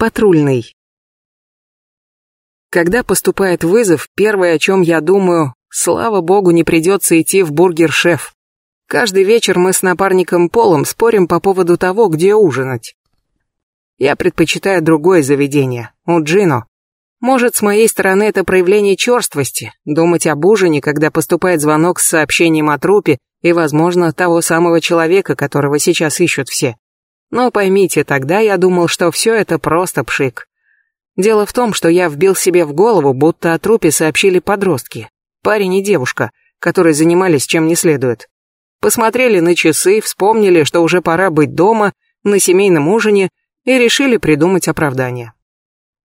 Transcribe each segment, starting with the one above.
Патрульный. Когда поступает вызов, первое, о чем я думаю, слава богу, не придется идти в бургер-шеф. Каждый вечер мы с напарником Полом спорим по поводу того, где ужинать. Я предпочитаю другое заведение, у Джино. Может, с моей стороны это проявление черствости, думать об ужине, когда поступает звонок с сообщением о трупе и, возможно, того самого человека, которого сейчас ищут все. Но поймите, тогда я думал, что все это просто пшик. Дело в том, что я вбил себе в голову, будто о трупе сообщили подростки. Парень и девушка, которые занимались чем не следует. Посмотрели на часы, вспомнили, что уже пора быть дома, на семейном ужине, и решили придумать оправдание.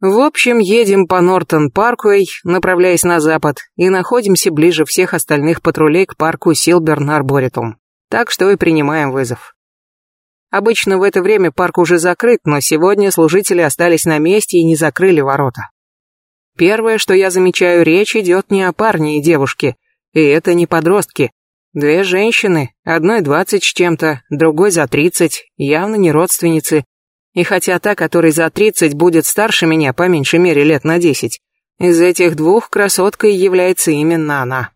В общем, едем по Нортон-Парквей, направляясь на запад, и находимся ближе всех остальных патрулей к парку Силберн-Арборитум. Так что и принимаем вызов. Обычно в это время парк уже закрыт, но сегодня служители остались на месте и не закрыли ворота. Первое, что я замечаю, речь идет не о парне и девушке, и это не подростки. Две женщины, одной двадцать с чем-то, другой за тридцать, явно не родственницы. И хотя та, которой за тридцать, будет старше меня по меньшей мере лет на десять, из этих двух красоткой является именно она.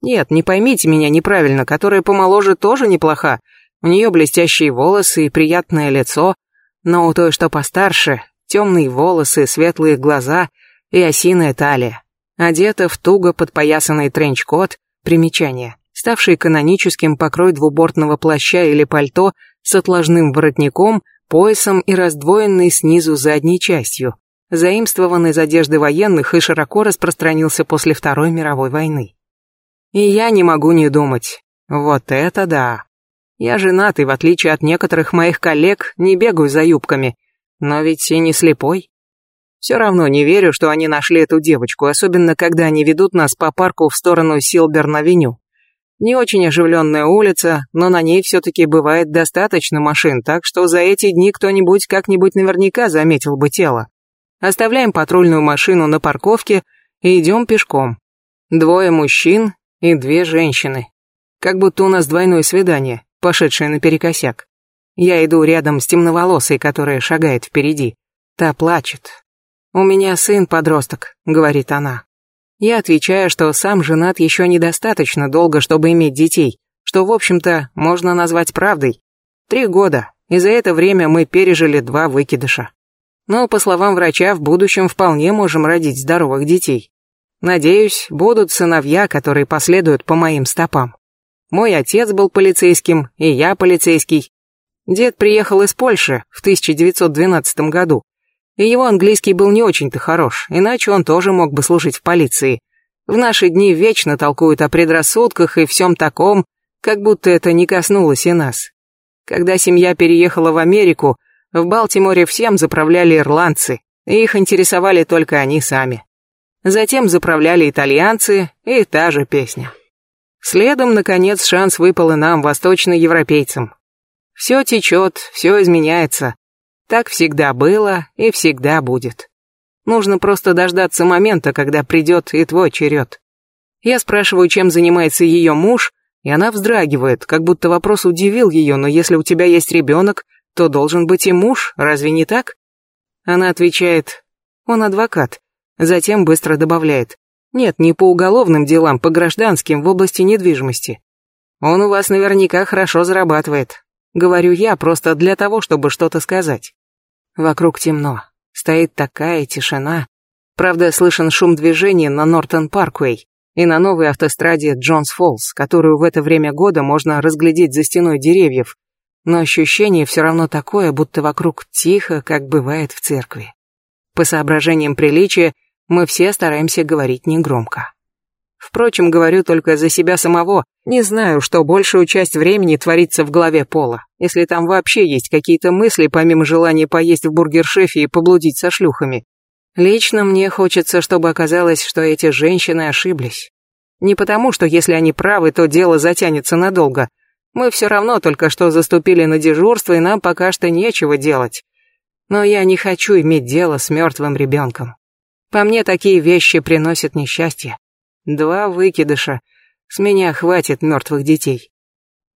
Нет, не поймите меня неправильно, которая помоложе тоже неплоха, у нее блестящие волосы и приятное лицо, но у той, что постарше, темные волосы, светлые глаза и осиная талия. Одета в туго подпоясанный тренч-кот, примечание, ставший каноническим покрой двубортного плаща или пальто с отложным воротником, поясом и раздвоенной снизу задней частью, заимствован из одежды военных и широко распространился после Второй мировой войны. И я не могу не думать, вот это да. Я женат и, в отличие от некоторых моих коллег, не бегаю за юбками. Но ведь и не слепой. Все равно не верю, что они нашли эту девочку, особенно когда они ведут нас по парку в сторону Силберн-авеню. Не очень оживленная улица, но на ней все-таки бывает достаточно машин, так что за эти дни кто-нибудь как-нибудь наверняка заметил бы тело. Оставляем патрульную машину на парковке и идем пешком. Двое мужчин и две женщины. Как будто у нас двойное свидание пошедшая наперекосяк. Я иду рядом с темноволосой, которая шагает впереди. Та плачет. «У меня сын-подросток», — говорит она. Я отвечаю, что сам женат еще недостаточно долго, чтобы иметь детей, что, в общем-то, можно назвать правдой. Три года, и за это время мы пережили два выкидыша. Но, по словам врача, в будущем вполне можем родить здоровых детей. Надеюсь, будут сыновья, которые последуют по моим стопам. Мой отец был полицейским, и я полицейский. Дед приехал из Польши в 1912 году, и его английский был не очень-то хорош, иначе он тоже мог бы служить в полиции. В наши дни вечно толкуют о предрассудках и всем таком, как будто это не коснулось и нас. Когда семья переехала в Америку, в Балтиморе всем заправляли ирландцы, и их интересовали только они сами. Затем заправляли итальянцы, и та же песня. Следом, наконец, шанс выпал и нам, восточноевропейцам. Все течет, все изменяется. Так всегда было и всегда будет. Нужно просто дождаться момента, когда придет и твой черед. Я спрашиваю, чем занимается ее муж, и она вздрагивает, как будто вопрос удивил ее, но если у тебя есть ребенок, то должен быть и муж, разве не так? Она отвечает, он адвокат, затем быстро добавляет, нет, не по уголовным делам, по гражданским в области недвижимости. Он у вас наверняка хорошо зарабатывает. Говорю я просто для того, чтобы что-то сказать. Вокруг темно. Стоит такая тишина. Правда, слышен шум движения на Нортон-Парквей и на новой автостраде Джонс-Фоллс, которую в это время года можно разглядеть за стеной деревьев. Но ощущение все равно такое, будто вокруг тихо, как бывает в церкви. По соображениям приличия, мы все стараемся говорить негромко. Впрочем, говорю только за себя самого. Не знаю, что большую часть времени творится в голове Пола, если там вообще есть какие-то мысли, помимо желания поесть в бургер-шефе и поблудить со шлюхами. Лично мне хочется, чтобы оказалось, что эти женщины ошиблись. Не потому, что если они правы, то дело затянется надолго. Мы все равно только что заступили на дежурство, и нам пока что нечего делать. Но я не хочу иметь дело с мертвым ребенком. По мне такие вещи приносят несчастье. Два выкидыша. С меня хватит мертвых детей.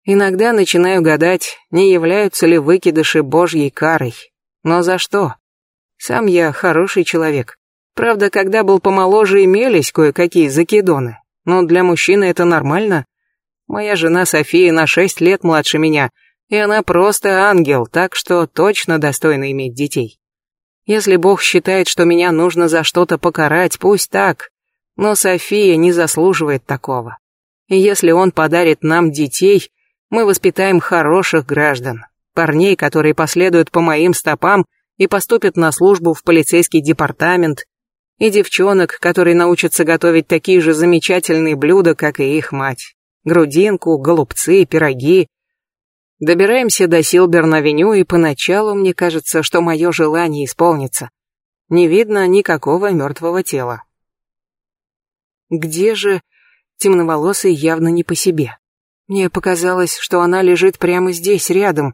Иногда начинаю гадать, не являются ли выкидыши божьей карой. Но за что? Сам я хороший человек. Правда, когда был помоложе, имелись кое-какие закидоны. Но для мужчины это нормально. Моя жена София на шесть лет младше меня, и она просто ангел, так что точно достойна иметь детей. Если Бог считает, что меня нужно за что-то покарать, пусть так. Но София не заслуживает такого. И если Он подарит нам детей, мы воспитаем хороших граждан, парней, которые последуют по моим стопам и поступят на службу в полицейский департамент, и девчонок, которые научатся готовить такие же замечательные блюда, как и их мать. Грудинку, голубцы, пироги. Добираемся до Силберн-авеню, и поначалу мне кажется, что мое желание исполнится. Не видно никакого мертвого тела. Где же темноволосый явно не по себе? Мне показалось, что она лежит прямо здесь, рядом.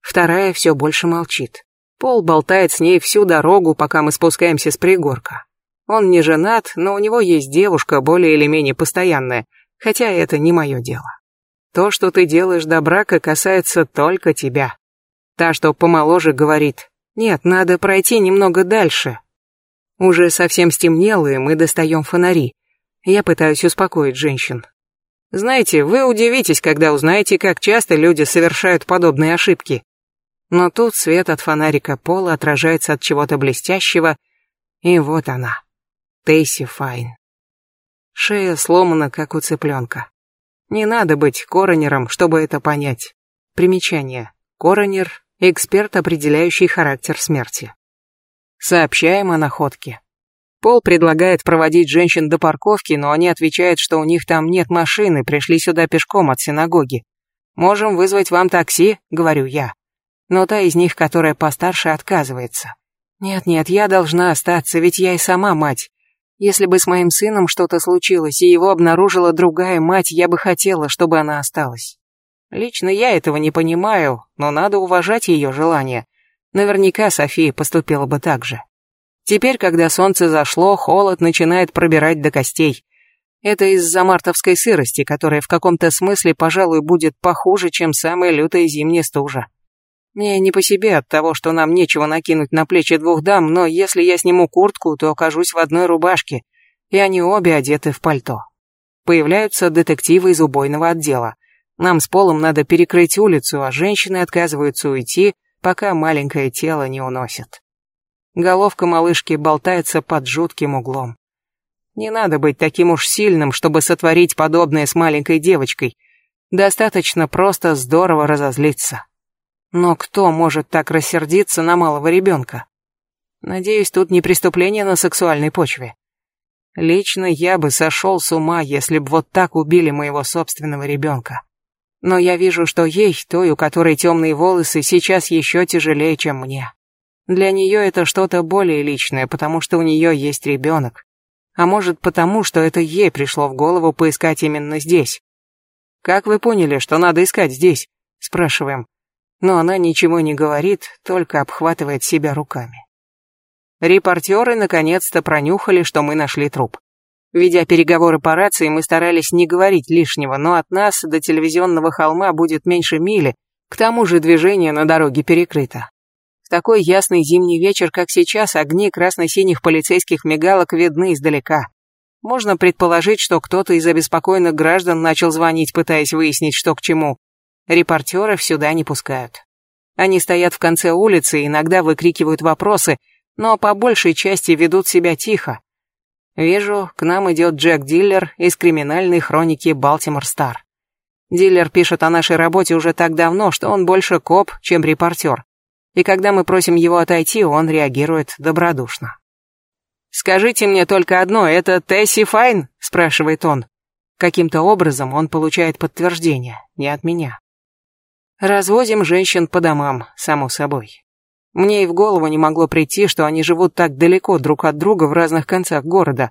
Вторая все больше молчит. Пол болтает с ней всю дорогу, пока мы спускаемся с пригорка. Он не женат, но у него есть девушка, более или менее постоянная, хотя это не мое дело. То, что ты делаешь до брака, касается только тебя. Та, что помоложе, говорит, нет, надо пройти немного дальше. Уже совсем стемнело, и мы достаем фонари. Я пытаюсь успокоить женщин. Знаете, вы удивитесь, когда узнаете, как часто люди совершают подобные ошибки. Но тут свет от фонарика пола отражается от чего-то блестящего, и вот она. Тейси Файн. Шея сломана, как у цыпленка. Не надо быть коронером, чтобы это понять. Примечание. Коронер – эксперт, определяющий характер смерти. Сообщаем о находке. Пол предлагает проводить женщин до парковки, но они отвечают, что у них там нет машины, пришли сюда пешком от синагоги. «Можем вызвать вам такси», — говорю я. Но та из них, которая постарше, отказывается. «Нет-нет, я должна остаться, ведь я и сама мать. Если бы с моим сыном что-то случилось, и его обнаружила другая мать, я бы хотела, чтобы она осталась. Лично я этого не понимаю, но надо уважать ее желание. Наверняка София поступила бы так же. Теперь, когда солнце зашло, холод начинает пробирать до костей. Это из-за мартовской сырости, которая в каком-то смысле, пожалуй, будет похуже, чем самая лютая зимняя стужа. Мне не по себе от того, что нам нечего накинуть на плечи двух дам, но если я сниму куртку, то окажусь в одной рубашке, и они обе одеты в пальто. Появляются детективы из убойного отдела. Нам с Полом надо перекрыть улицу, а женщины отказываются уйти, пока маленькое тело не уносят. Головка малышки болтается под жутким углом. Не надо быть таким уж сильным, чтобы сотворить подобное с маленькой девочкой. Достаточно просто здорово разозлиться. Но кто может так рассердиться на малого ребенка? Надеюсь, тут не преступление на сексуальной почве. Лично я бы сошел с ума, если бы вот так убили моего собственного ребенка. Но я вижу, что ей, той, у которой темные волосы, сейчас еще тяжелее, чем мне. Для нее это что-то более личное, потому что у нее есть ребенок. А может потому, что это ей пришло в голову поискать именно здесь. «Как вы поняли, что надо искать здесь?» – спрашиваем но она ничего не говорит, только обхватывает себя руками. Репортеры наконец-то пронюхали, что мы нашли труп. Ведя переговоры по рации, мы старались не говорить лишнего, но от нас до телевизионного холма будет меньше мили, к тому же движение на дороге перекрыто. В такой ясный зимний вечер, как сейчас, огни красно-синих полицейских мигалок видны издалека. Можно предположить, что кто-то из обеспокоенных граждан начал звонить, пытаясь выяснить, что к чему. Репортеров сюда не пускают. Они стоят в конце улицы и иногда выкрикивают вопросы, но по большей части ведут себя тихо. Вижу, к нам идет Джек Диллер из криминальной хроники Балтимор Стар. Диллер пишет о нашей работе уже так давно, что он больше коп, чем репортер. И когда мы просим его отойти, он реагирует добродушно. «Скажите мне только одно, это Тесси Файн?» – спрашивает он. Каким-то образом он получает подтверждение, не от меня. Развозим женщин по домам, само собой. Мне и в голову не могло прийти, что они живут так далеко друг от друга в разных концах города.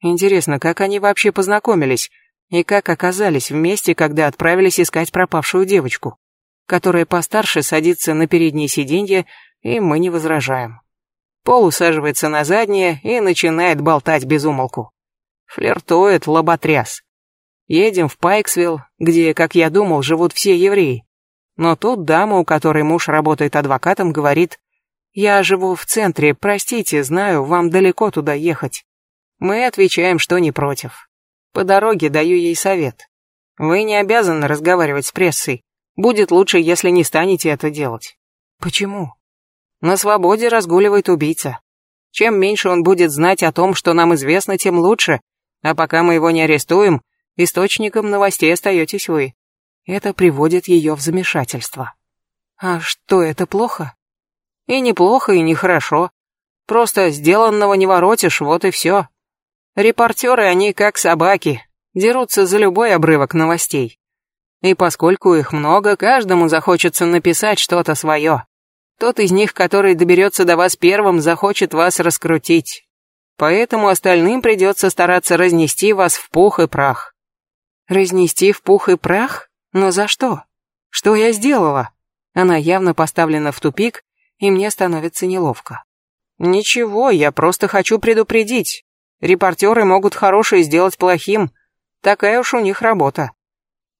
Интересно, как они вообще познакомились и как оказались вместе, когда отправились искать пропавшую девочку, которая постарше садится на переднее сиденье, и мы не возражаем. Пол усаживается на заднее и начинает болтать без умолку. Флиртует лоботряс. Едем в Пайксвилл, где, как я думал, живут все евреи. Но тут дама, у которой муж работает адвокатом, говорит, Я живу в центре, простите, знаю, вам далеко туда ехать. Мы отвечаем, что не против. По дороге даю ей совет. Вы не обязаны разговаривать с прессой. Будет лучше, если не станете это делать. Почему? На свободе разгуливает убийца. Чем меньше он будет знать о том, что нам известно, тем лучше. А пока мы его не арестуем, источником новостей остаетесь вы. Это приводит ее в замешательство. А что, это плохо? И неплохо, и нехорошо. Просто сделанного не воротишь, вот и все. Репортеры, они как собаки, дерутся за любой обрывок новостей. И поскольку их много, каждому захочется написать что-то свое. Тот из них, который доберется до вас первым, захочет вас раскрутить. Поэтому остальным придется стараться разнести вас в пух и прах. Разнести в пух и прах? Но за что? Что я сделала? Она явно поставлена в тупик, и мне становится неловко. Ничего, я просто хочу предупредить. Репортеры могут хорошее сделать плохим. Такая уж у них работа.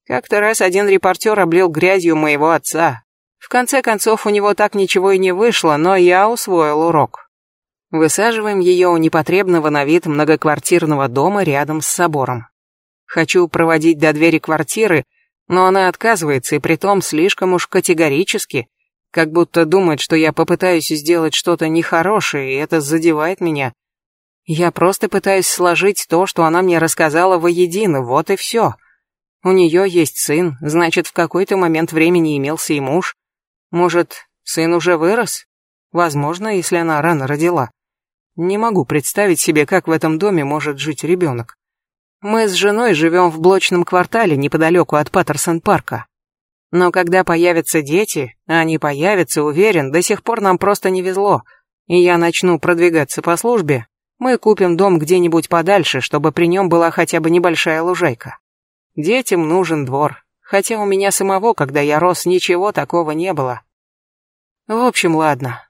Как-то раз один репортер облил грязью моего отца. В конце концов, у него так ничего и не вышло, но я усвоил урок. Высаживаем ее у непотребного на вид многоквартирного дома рядом с собором. Хочу проводить до двери квартиры, но она отказывается, и притом слишком уж категорически, как будто думает, что я попытаюсь сделать что-то нехорошее, и это задевает меня. Я просто пытаюсь сложить то, что она мне рассказала воедино, вот и все. У нее есть сын, значит, в какой-то момент времени имелся и муж. Может, сын уже вырос? Возможно, если она рано родила. Не могу представить себе, как в этом доме может жить ребенок. Мы с женой живем в блочном квартале неподалеку от Паттерсон-парка. Но когда появятся дети, а они появятся, уверен, до сих пор нам просто не везло, и я начну продвигаться по службе, мы купим дом где-нибудь подальше, чтобы при нем была хотя бы небольшая лужайка. Детям нужен двор, хотя у меня самого, когда я рос, ничего такого не было. В общем, ладно.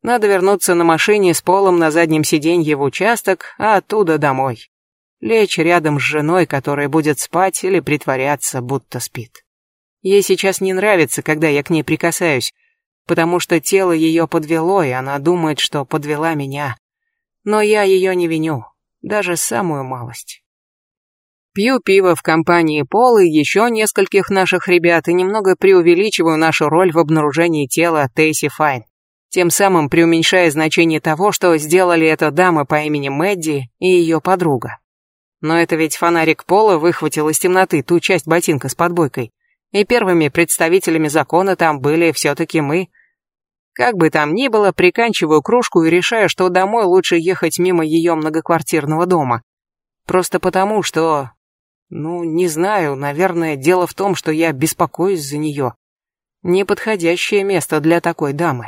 Надо вернуться на машине с полом на заднем сиденье в участок, а оттуда домой лечь рядом с женой, которая будет спать или притворяться, будто спит. Ей сейчас не нравится, когда я к ней прикасаюсь, потому что тело ее подвело, и она думает, что подвела меня. Но я ее не виню, даже самую малость. Пью пиво в компании Полы и еще нескольких наших ребят и немного преувеличиваю нашу роль в обнаружении тела Тейси Файн, тем самым преуменьшая значение того, что сделали эта дама по имени Мэдди и ее подруга. Но это ведь фонарик Пола выхватил из темноты ту часть ботинка с подбойкой. И первыми представителями закона там были все-таки мы. Как бы там ни было, приканчиваю кружку и решаю, что домой лучше ехать мимо ее многоквартирного дома. Просто потому, что... Ну, не знаю, наверное, дело в том, что я беспокоюсь за нее. Неподходящее место для такой дамы.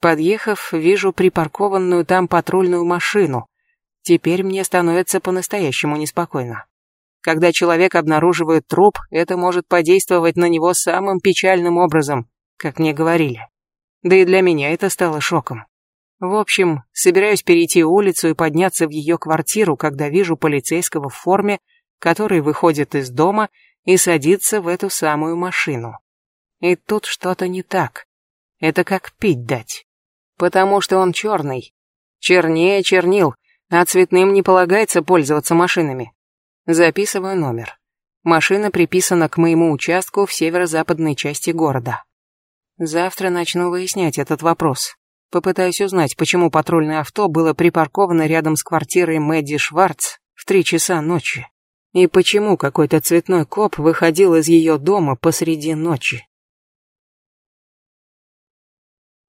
Подъехав, вижу припаркованную там патрульную машину. Теперь мне становится по-настоящему неспокойно. Когда человек обнаруживает труп, это может подействовать на него самым печальным образом, как мне говорили. Да и для меня это стало шоком. В общем, собираюсь перейти улицу и подняться в ее квартиру, когда вижу полицейского в форме, который выходит из дома и садится в эту самую машину. И тут что-то не так. Это как пить дать. Потому что он черный. Чернее чернил, а цветным не полагается пользоваться машинами. Записываю номер. Машина приписана к моему участку в северо-западной части города. Завтра начну выяснять этот вопрос. Попытаюсь узнать, почему патрульное авто было припарковано рядом с квартирой Мэдди Шварц в три часа ночи. И почему какой-то цветной коп выходил из ее дома посреди ночи.